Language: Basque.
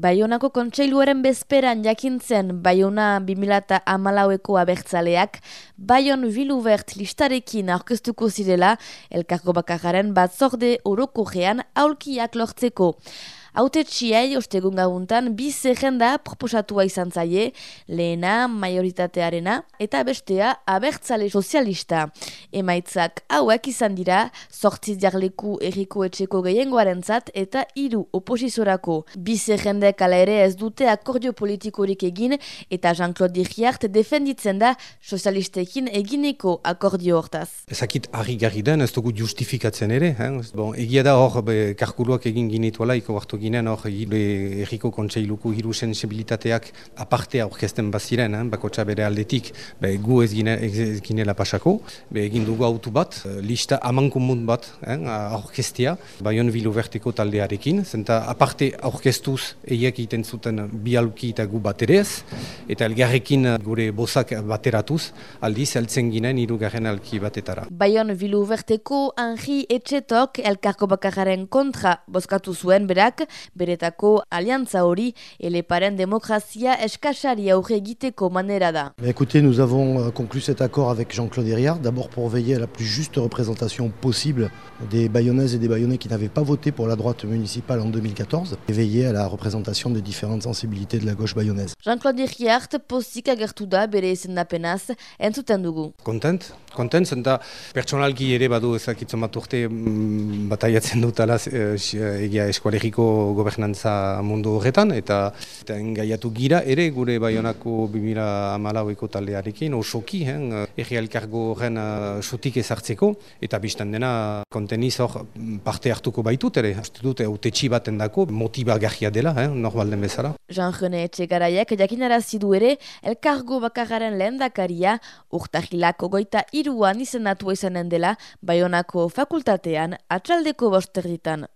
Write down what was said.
Baionako kontseiluaren bezperan jakintzen Baiona 2008ko abertzaleak, Baion Vilubert listarekin aurkeztuko zirela, elkargo bakararen batzorde oroko gean aulkiak lortzeko. Haute txiai, ostegun gabuntan, bi zehenda proposatua izan zaie, lehena, majoritatearena, eta bestea, abertzale sozialista. Emaitzak hauek izan dira, sortzi jarleku erriko etxeko gehiengoaren eta hiru oposizorako. Bi zehendek ala ere ez dute akordio politikorik egin, eta Jean-Claude Dirriart defenditzen da sozialistekin egineko akordio hortaz. Ezakit harri garri den, ez dugu justifikatzen ere. Eh? Bon, egia da hor, karkuluak egin ginituela, iko ginen hor erriko kontseiluko hiru sensibilitateak aparte aurkezten baziren, eh, bako bere aldetik, be, gu ez, gine, ez ginela pasako, be, egin dugu autu bat, eh, lista amankumun bat eh, aurkeztia, baion bilu vertiko taldearekin, zenta aparte aurkeztuz eiek egiten zuten bialuki eta gu baterez, eta elgarrekin gure bozak bateratuz, aldiz heltzen ginen irugarren alki batetara. Baion bilu verteko Henri Etxetok elkarko bakararen kontra bozkatu zuen berak, beretako aliantza hori eleparen demokrazia eskasari aurre egiteko manera da. Écoutez, nous avons euh, conclu cet accord avec Jean-Claude Hériard, d'abord pour veiller à la plus juste représentation possible des Bayonnaises et des Bayonnais qui n'avaient pas voté pour la droite municipale en 2014, et veiller à la représentation des différentes sensibilités de la gauche bayonnaise. Jean-Claude Hériard posik agertu da bere izendapenaz entzuten dugu. Content, content, zenta pertsonalki ere badu ezakitzen bat urte mm, bataiatzen dut alaz eh, egia eskualeriko gobernantza mundu horretan, eta, eta engaiatu gira ere gure baionako 2008ko taldearekin, osoki, eh, erri elkargo horren uh, sotik ezartzeko, eta biztan dena konteniz hor parte hartuko baitut ere, uste dute autetxi baten dako, motibagarria dela, eh, normalden bezala. Jean-René Etxegaraiak jakinarazidu ere, elkargo bakararen lehen dakaria, urtahilako goita iruan izendatu izanen dela, baionako fakultatean atxaldeko bosterritan.